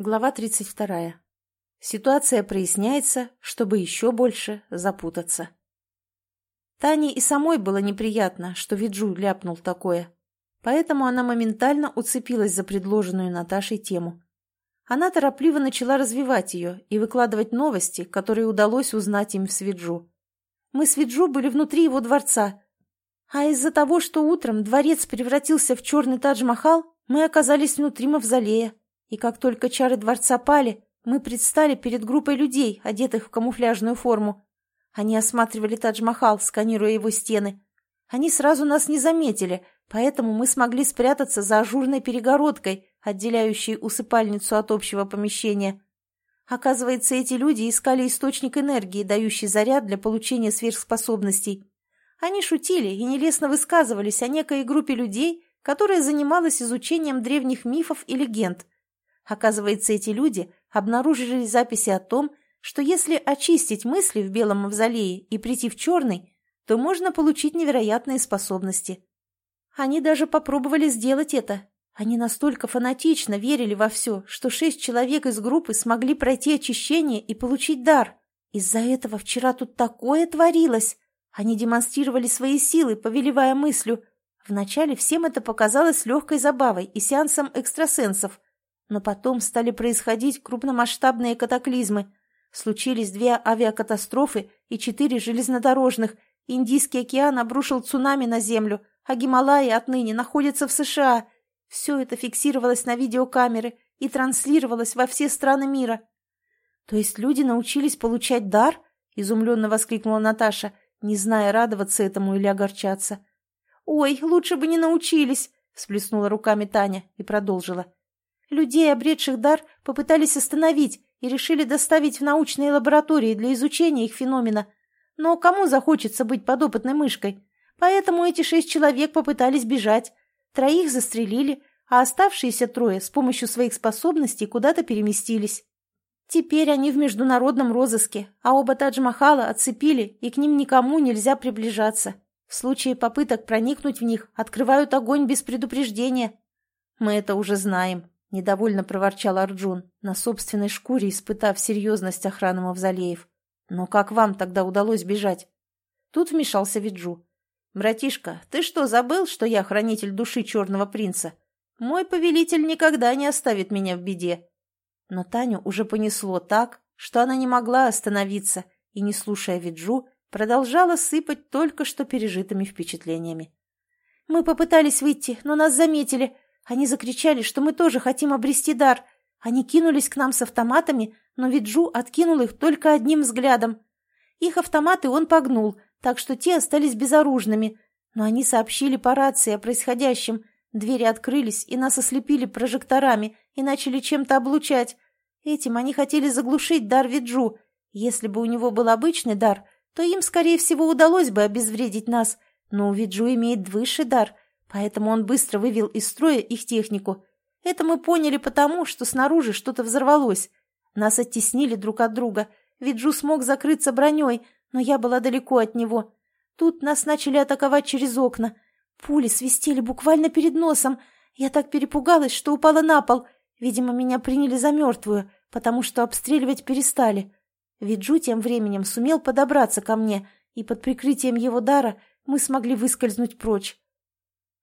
Глава 32. Ситуация проясняется, чтобы еще больше запутаться. Тане и самой было неприятно, что Виджу ляпнул такое, поэтому она моментально уцепилась за предложенную Наташей тему. Она торопливо начала развивать ее и выкладывать новости, которые удалось узнать им с Виджу. Мы с Виджу были внутри его дворца, а из-за того, что утром дворец превратился в черный Тадж-Махал, мы оказались внутри мавзолея. И как только чары дворца пали, мы предстали перед группой людей, одетых в камуфляжную форму. Они осматривали Тадж-Махал, сканируя его стены. Они сразу нас не заметили, поэтому мы смогли спрятаться за ажурной перегородкой, отделяющей усыпальницу от общего помещения. Оказывается, эти люди искали источник энергии, дающий заряд для получения сверхспособностей. Они шутили и нелестно высказывались о некой группе людей, которая занималась изучением древних мифов и легенд – Оказывается, эти люди обнаружили записи о том, что если очистить мысли в белом мавзолее и прийти в черный, то можно получить невероятные способности. Они даже попробовали сделать это. Они настолько фанатично верили во все, что шесть человек из группы смогли пройти очищение и получить дар. Из-за этого вчера тут такое творилось. Они демонстрировали свои силы, повелевая мыслью. Вначале всем это показалось легкой забавой и сеансом экстрасенсов – но потом стали происходить крупномасштабные катаклизмы. Случились две авиакатастрофы и четыре железнодорожных. Индийский океан обрушил цунами на Землю, а Гималаи отныне находятся в США. Все это фиксировалось на видеокамеры и транслировалось во все страны мира. «То есть люди научились получать дар?» — изумленно воскликнула Наташа, не зная, радоваться этому или огорчаться. «Ой, лучше бы не научились!» — всплеснула руками Таня и продолжила. Людей, обретших дар, попытались остановить и решили доставить в научные лаборатории для изучения их феномена. Но кому захочется быть подопытной мышкой? Поэтому эти шесть человек попытались бежать. Троих застрелили, а оставшиеся трое с помощью своих способностей куда-то переместились. Теперь они в международном розыске, а оба Тадж-Махала отцепили, и к ним никому нельзя приближаться. В случае попыток проникнуть в них открывают огонь без предупреждения. Мы это уже знаем. — недовольно проворчал Арджун, на собственной шкуре испытав серьезность охраны мавзолеев. «Но как вам тогда удалось бежать?» Тут вмешался Виджу. «Братишка, ты что, забыл, что я хранитель души черного принца? Мой повелитель никогда не оставит меня в беде». Но Таню уже понесло так, что она не могла остановиться и, не слушая Виджу, продолжала сыпать только что пережитыми впечатлениями. «Мы попытались выйти, но нас заметили. Они закричали, что мы тоже хотим обрести дар. Они кинулись к нам с автоматами, но Виджу откинул их только одним взглядом. Их автоматы он погнул, так что те остались безоружными. Но они сообщили по рации о происходящем. Двери открылись, и нас ослепили прожекторами и начали чем-то облучать. Этим они хотели заглушить дар Виджу. Если бы у него был обычный дар, то им, скорее всего, удалось бы обезвредить нас. Но у Виджу имеет высший дар — Поэтому он быстро вывел из строя их технику. Это мы поняли потому, что снаружи что-то взорвалось. Нас оттеснили друг от друга. Виджу смог закрыться броней, но я была далеко от него. Тут нас начали атаковать через окна. Пули свистели буквально перед носом. Я так перепугалась, что упала на пол. Видимо, меня приняли за мертвую, потому что обстреливать перестали. Виджу тем временем сумел подобраться ко мне, и под прикрытием его дара мы смогли выскользнуть прочь.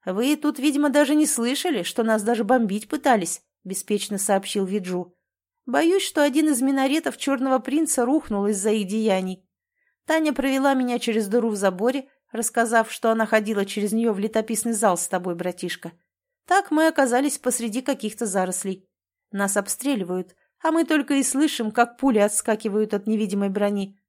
«Вы тут, видимо, даже не слышали, что нас даже бомбить пытались», — беспечно сообщил Виджу. «Боюсь, что один из минаретов Черного Принца рухнул из-за их деяний. Таня провела меня через дыру в заборе, рассказав, что она ходила через нее в летописный зал с тобой, братишка. Так мы оказались посреди каких-то зарослей. Нас обстреливают, а мы только и слышим, как пули отскакивают от невидимой брони.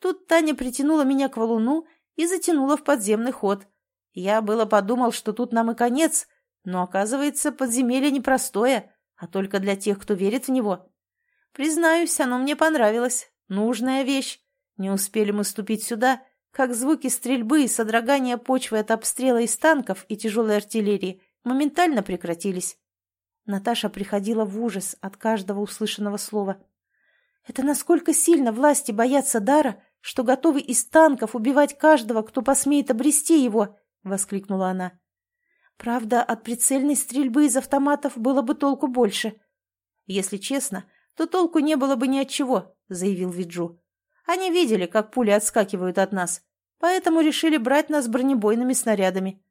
Тут Таня притянула меня к валуну и затянула в подземный ход — я было подумал, что тут нам и конец, но, оказывается, подземелье непростое, а только для тех, кто верит в него. Признаюсь, оно мне понравилось. Нужная вещь. Не успели мы ступить сюда, как звуки стрельбы и содрогания почвы от обстрела из танков и тяжелой артиллерии моментально прекратились. Наташа приходила в ужас от каждого услышанного слова. Это насколько сильно власти боятся дара, что готовы из танков убивать каждого, кто посмеет обрести его, — воскликнула она. «Правда, от прицельной стрельбы из автоматов было бы толку больше. Если честно, то толку не было бы ни от чего, заявил Виджу. Они видели, как пули отскакивают от нас, поэтому решили брать нас бронебойными снарядами.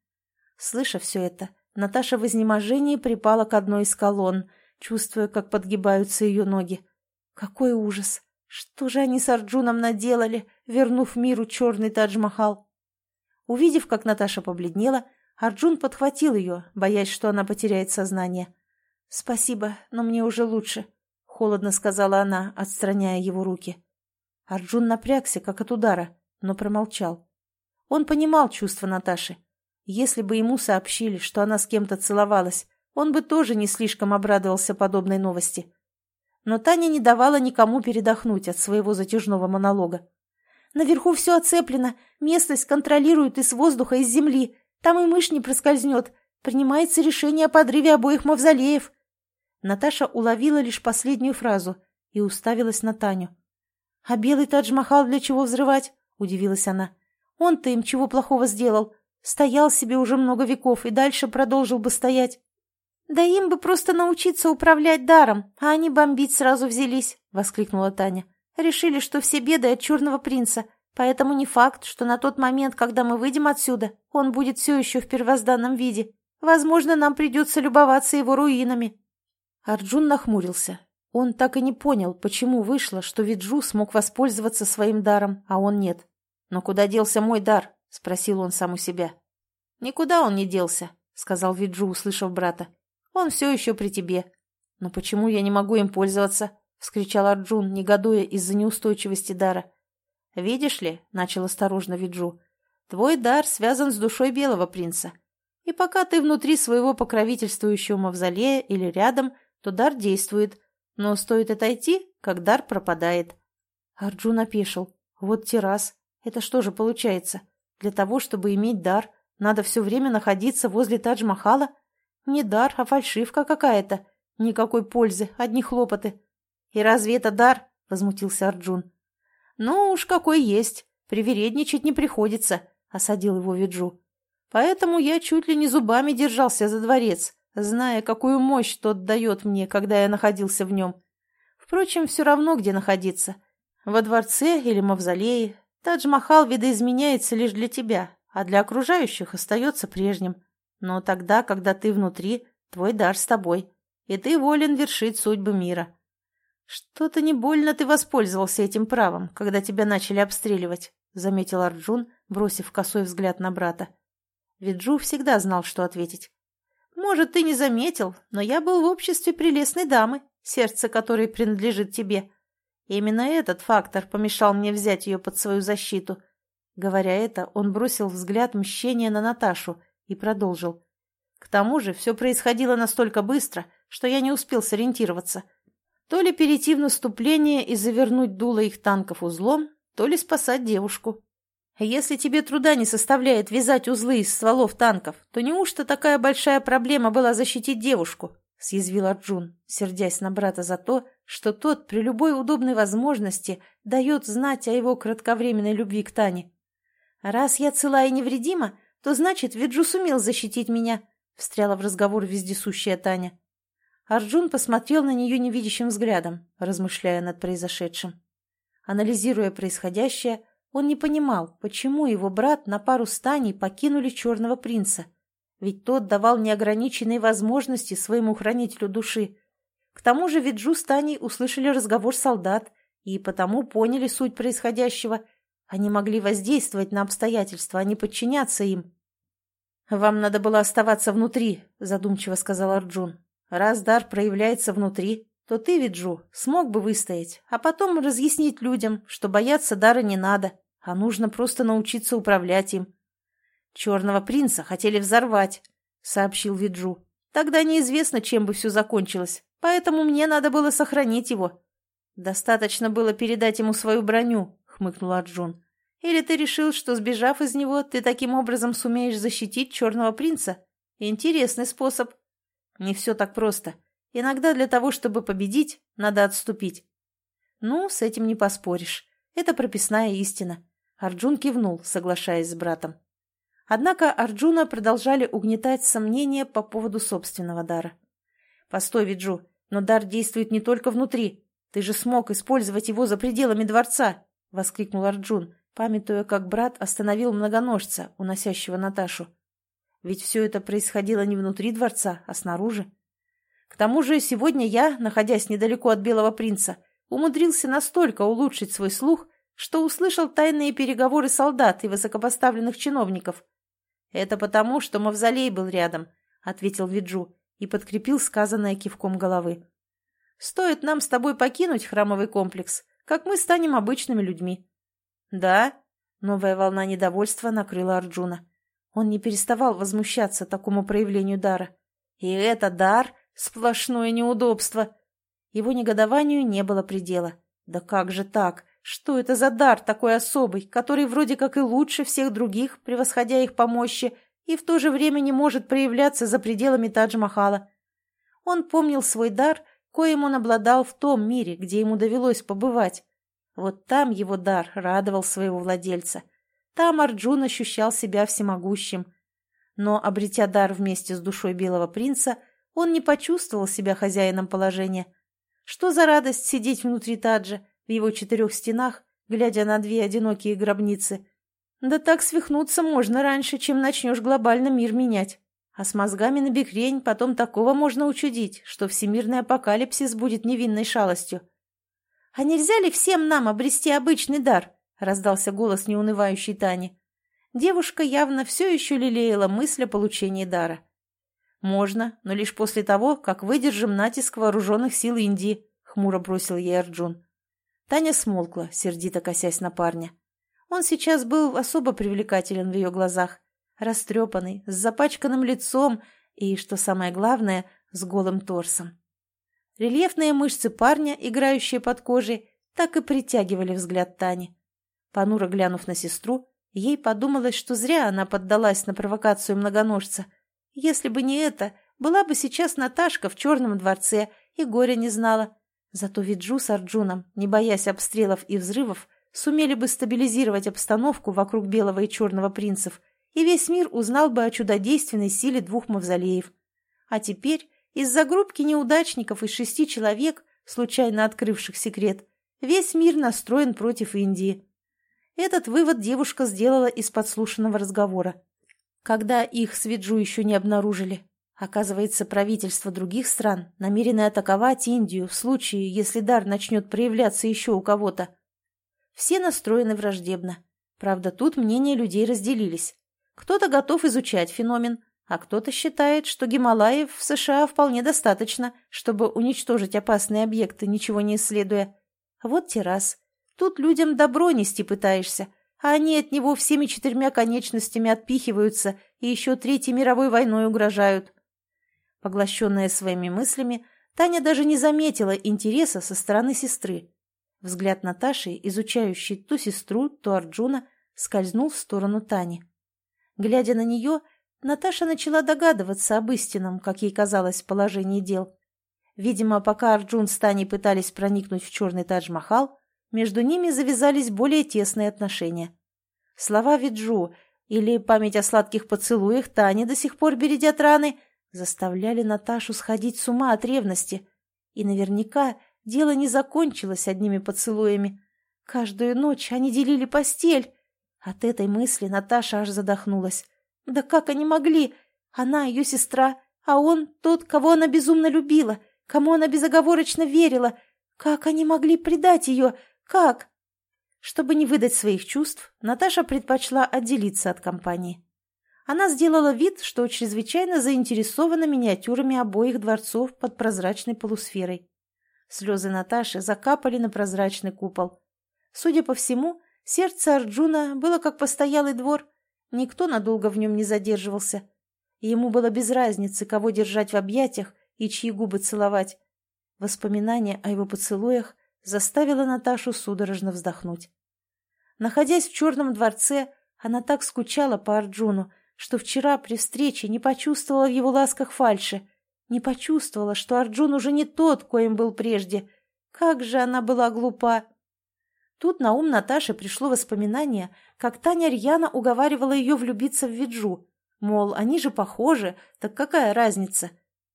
Слыша все это, Наташа в изнеможении припала к одной из колонн, чувствуя, как подгибаются ее ноги. Какой ужас! Что же они с Арджуном наделали, вернув миру черный Тадж-Махал? Увидев, как Наташа побледнела, Арджун подхватил ее, боясь, что она потеряет сознание. «Спасибо, но мне уже лучше», — холодно сказала она, отстраняя его руки. Арджун напрягся, как от удара, но промолчал. Он понимал чувства Наташи. Если бы ему сообщили, что она с кем-то целовалась, он бы тоже не слишком обрадовался подобной новости. Но Таня не давала никому передохнуть от своего затяжного монолога. «Наверху все оцеплено, местность контролируют из воздуха, из земли. Там и мышь не проскользнет. Принимается решение о подрыве обоих мавзолеев». Наташа уловила лишь последнюю фразу и уставилась на Таню. «А белый Тадж-Махал для чего взрывать?» – удивилась она. «Он-то им чего плохого сделал? Стоял себе уже много веков и дальше продолжил бы стоять». «Да им бы просто научиться управлять даром, а они бомбить сразу взялись», — воскликнула Таня. «Решили, что все беды от черного принца, поэтому не факт, что на тот момент, когда мы выйдем отсюда, он будет все еще в первозданном виде. Возможно, нам придется любоваться его руинами». Арджун нахмурился. Он так и не понял, почему вышло, что Виджу смог воспользоваться своим даром, а он нет. «Но куда делся мой дар?» — спросил он сам у себя. «Никуда он не делся», — сказал Виджу, услышав брата. Он все еще при тебе. Но почему я не могу им пользоваться? — вскричал Арджун, негодуя из-за неустойчивости дара. «Видишь ли», — начал осторожно Виджу, — «твой дар связан с душой белого принца. И пока ты внутри своего покровительствующего мавзолея или рядом, то дар действует, но стоит отойти, как дар пропадает». Арджун опешил. «Вот террас. Это что же получается? Для того, чтобы иметь дар, надо все время находиться возле Тадж-Махала?» Не дар, а фальшивка какая-то. Никакой пользы, одни хлопоты. И разве это дар? Возмутился Арджун. Ну уж какой есть. Привередничать не приходится, осадил его Виджу. Поэтому я чуть ли не зубами держался за дворец, зная, какую мощь тот дает мне, когда я находился в нем. Впрочем, все равно, где находиться. Во дворце или мавзолее. Тадж-Махал видоизменяется лишь для тебя, а для окружающих остается прежним. Но тогда, когда ты внутри, твой дар с тобой, и ты волен вершить судьбы мира. Что-то не больно ты воспользовался этим правом, когда тебя начали обстреливать, заметил Арджун, бросив косой взгляд на брата. Виджу всегда знал, что ответить. Может, ты не заметил, но я был в обществе прелестной дамы, сердце которой принадлежит тебе. Именно этот фактор помешал мне взять ее под свою защиту. Говоря это, он бросил взгляд мщения на Наташу и продолжил. К тому же все происходило настолько быстро, что я не успел сориентироваться. То ли перейти в наступление и завернуть дуло их танков узлом, то ли спасать девушку. Если тебе труда не составляет вязать узлы из стволов танков, то неужто такая большая проблема была защитить девушку? — съязвил Арджун, сердясь на брата за то, что тот при любой удобной возможности дает знать о его кратковременной любви к Тане. «Раз я цела и невредима, то значит, Виджу сумел защитить меня», — встряла в разговор вездесущая Таня. Арджун посмотрел на нее невидящим взглядом, размышляя над произошедшим. Анализируя происходящее, он не понимал, почему его брат на пару с Таней покинули Черного Принца. Ведь тот давал неограниченные возможности своему хранителю души. К тому же Виджу с Таней услышали разговор солдат и потому поняли суть происходящего — они могли воздействовать на обстоятельства, а не подчиняться им. «Вам надо было оставаться внутри», — задумчиво сказал Арджун. «Раз дар проявляется внутри, то ты, Виджу, смог бы выстоять, а потом разъяснить людям, что бояться дара не надо, а нужно просто научиться управлять им». «Черного принца хотели взорвать», — сообщил Виджу. «Тогда неизвестно, чем бы все закончилось, поэтому мне надо было сохранить его. Достаточно было передать ему свою броню, хмыкнул Арджун. «Или ты решил, что, сбежав из него, ты таким образом сумеешь защитить черного принца? Интересный способ». «Не все так просто. Иногда для того, чтобы победить, надо отступить». «Ну, с этим не поспоришь. Это прописная истина». Арджун кивнул, соглашаясь с братом. Однако Арджуна продолжали угнетать сомнения по поводу собственного дара. «Постой, Виджу, Но дар действует не только внутри. Ты же смог использовать его за пределами дворца!» — воскликнул Арджун, памятуя, как брат остановил многоножца, уносящего Наташу. Ведь все это происходило не внутри дворца, а снаружи. К тому же сегодня я, находясь недалеко от Белого принца, умудрился настолько улучшить свой слух, что услышал тайные переговоры солдат и высокопоставленных чиновников. «Это потому, что Мавзолей был рядом», — ответил Виджу и подкрепил сказанное кивком головы. «Стоит нам с тобой покинуть храмовый комплекс, как мы станем обычными людьми». «Да?» — новая волна недовольства накрыла Арджуна. Он не переставал возмущаться такому проявлению дара. «И это дар — сплошное неудобство!» Его негодованию не было предела. «Да как же так? Что это за дар такой особый, который вроде как и лучше всех других, превосходя их по мощи, и в то же время не может проявляться за пределами Тадж-Махала?» Он помнил свой дар, коим он обладал в том мире, где ему довелось побывать. Вот там его дар радовал своего владельца — там Арджун ощущал себя всемогущим. Но, обретя дар вместе с душой белого принца, он не почувствовал себя хозяином положения. Что за радость сидеть внутри Таджа, в его четырех стенах, глядя на две одинокие гробницы. Да так свихнуться можно раньше, чем начнешь глобально мир менять. А с мозгами на бекрень потом такого можно учудить, что всемирный апокалипсис будет невинной шалостью. А нельзя ли всем нам обрести обычный дар? — раздался голос неунывающей Тани. Девушка явно все еще лелеяла мысль о получении дара. «Можно, но лишь после того, как выдержим натиск вооруженных сил Индии», — хмуро бросил ей Арджун. Таня смолкла, сердито косясь на парня. Он сейчас был особо привлекателен в ее глазах. Растрепанный, с запачканным лицом и, что самое главное, с голым торсом. Рельефные мышцы парня, играющие под кожей, так и притягивали взгляд Тани. Понуро глянув на сестру, ей подумалось, что зря она поддалась на провокацию многоножца. Если бы не это, была бы сейчас Наташка в черном дворце и горя не знала. Зато Виджу с Арджуном, не боясь обстрелов и взрывов, сумели бы стабилизировать обстановку вокруг белого и черного принцев, и весь мир узнал бы о чудодейственной силе двух мавзолеев. А теперь из-за группки неудачников из шести человек, случайно открывших секрет, весь мир настроен против Индии. Этот вывод девушка сделала из подслушанного разговора. Когда их с Виджу еще не обнаружили. Оказывается, правительство других стран намерены атаковать Индию в случае, если дар начнет проявляться еще у кого-то. Все настроены враждебно. Правда, тут мнения людей разделились. Кто-то готов изучать феномен, а кто-то считает, что Гималаев в США вполне достаточно, чтобы уничтожить опасные объекты, ничего не исследуя. Вот террас. Тут людям добро нести пытаешься, а они от него всеми четырьмя конечностями отпихиваются и еще Третьей мировой войной угрожают. Поглощенная своими мыслями, Таня даже не заметила интереса со стороны сестры. Взгляд Наташи, изучающий то сестру, то Арджуна, скользнул в сторону Тани. Глядя на нее, Наташа начала догадываться об истинном, как ей казалось, положении дел. Видимо, пока Арджун с Таней пытались проникнуть в черный Тадж-Махал, между ними завязались более тесные отношения. Слова Виджу или память о сладких поцелуях Тани до сих пор бередят раны, заставляли Наташу сходить с ума от ревности. И наверняка дело не закончилось одними поцелуями. Каждую ночь они делили постель. От этой мысли Наташа аж задохнулась. Да как они могли? Она ее сестра, а он тот, кого она безумно любила, кому она безоговорочно верила. Как они могли предать ее, «Как?» Чтобы не выдать своих чувств, Наташа предпочла отделиться от компании. Она сделала вид, что чрезвычайно заинтересована миниатюрами обоих дворцов под прозрачной полусферой. Слезы Наташи закапали на прозрачный купол. Судя по всему, сердце Арджуна было как постоялый двор. Никто надолго в нем не задерживался. Ему было без разницы, кого держать в объятиях и чьи губы целовать. Воспоминания о его поцелуях заставила Наташу судорожно вздохнуть. Находясь в Черном дворце, она так скучала по Арджуну, что вчера при встрече не почувствовала в его ласках фальши, не почувствовала, что Арджун уже не тот, коим был прежде. Как же она была глупа! Тут на ум Наташи пришло воспоминание, как Таня рьяно уговаривала ее влюбиться в Виджу. Мол, они же похожи, так какая разница?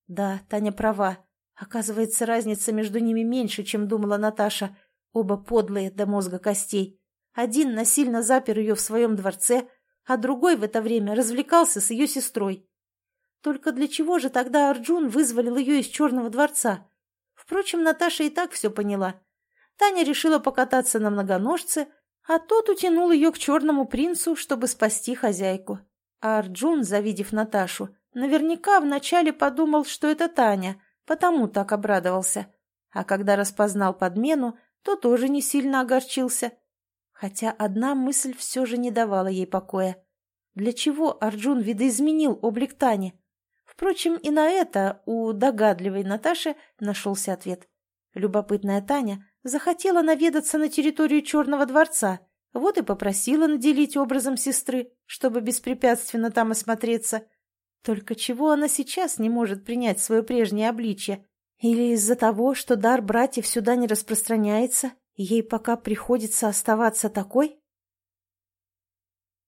Да, Таня права. Оказывается, разница между ними меньше, чем думала Наташа. Оба подлые до мозга костей. Один насильно запер ее в своем дворце, а другой в это время развлекался с ее сестрой. Только для чего же тогда Арджун вызволил ее из Черного дворца? Впрочем, Наташа и так все поняла. Таня решила покататься на многоножце, а тот утянул ее к черному принцу, чтобы спасти хозяйку. А Арджун, завидев Наташу, наверняка вначале подумал, что это Таня, потому так обрадовался. А когда распознал подмену, то тоже не сильно огорчился. Хотя одна мысль все же не давала ей покоя. Для чего Арджун видоизменил облик Тани? Впрочем, и на это у догадливой Наташи нашелся ответ. Любопытная Таня захотела наведаться на территорию Черного дворца, вот и попросила наделить образом сестры, чтобы беспрепятственно там осмотреться. Только чего она сейчас не может принять свое прежнее обличье? Или из-за того, что дар братьев сюда не распространяется, ей пока приходится оставаться такой?